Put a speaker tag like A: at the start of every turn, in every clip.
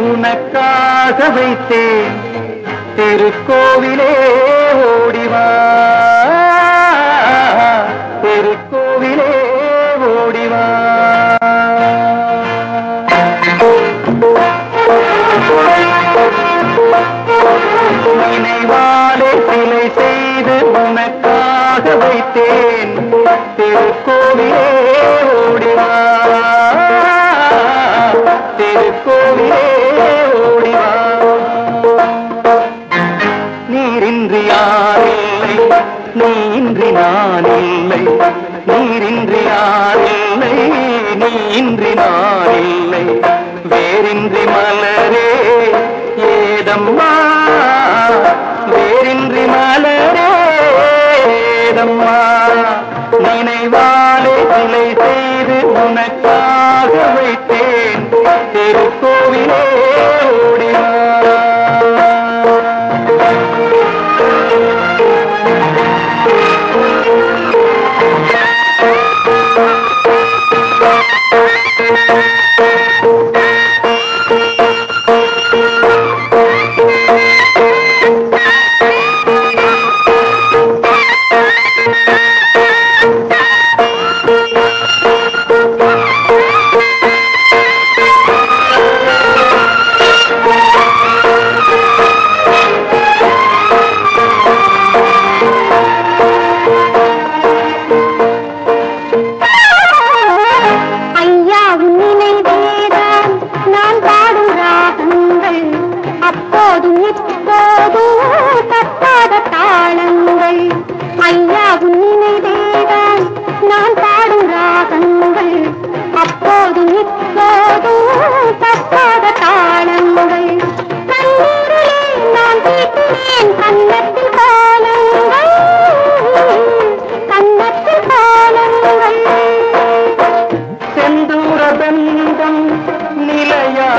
A: உனக்காக வைத்தேன். திருக்கோவிலே ஓடிவா. திருக்கோவிலே ஓடிவா. நினைவாலே சிலை செய்து உனக்காக வைத்தேன். திருக்கோவிலே ஓடிவா. திருக்கோவிலே நான் இல்லை. நீரின்றி யாரில்லை நீன்றி நான் இல்லை. வேறின்றி மலரே ஏதம்மா. வேறின்றி மலரே ஏதம்மா. நினைவா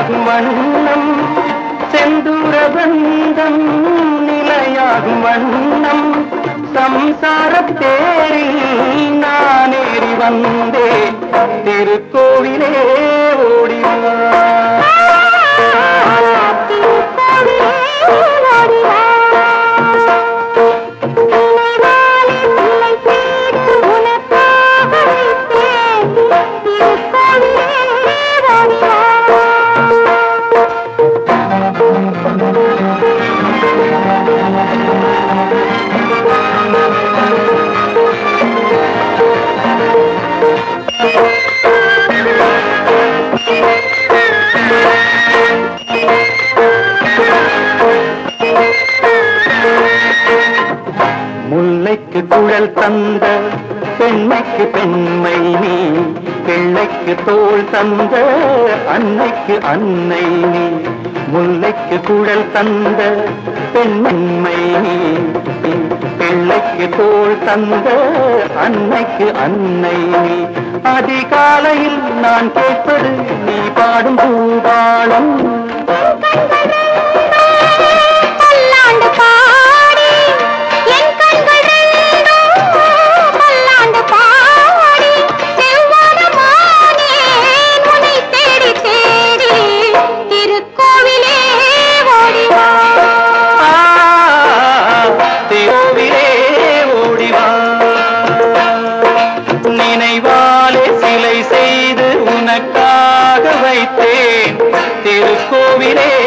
A: நிலையாகும் வண்ணம் செந்தூர பந்தம் நிலையாகும் வண்ணம் சம்சார தேரில் நான் ஏறி வந்தேன். திருக்கோவிலே ஓ முல்லைக்கு தந்த பெண்மைக்கு பெண்மை நீ பிள்ளைக்கு தோல் தந்த அன்னைக்கு அன்னை நீ முல்லைக்கு குழல் தந்த பெண்மை நீ பிள்ளைக்கு தோல் தந்த அன்னைக்கு அன்னை நீ. அதிகாலையில் நான் கேட்பது நீ பாடும் பூபாளம் சிலை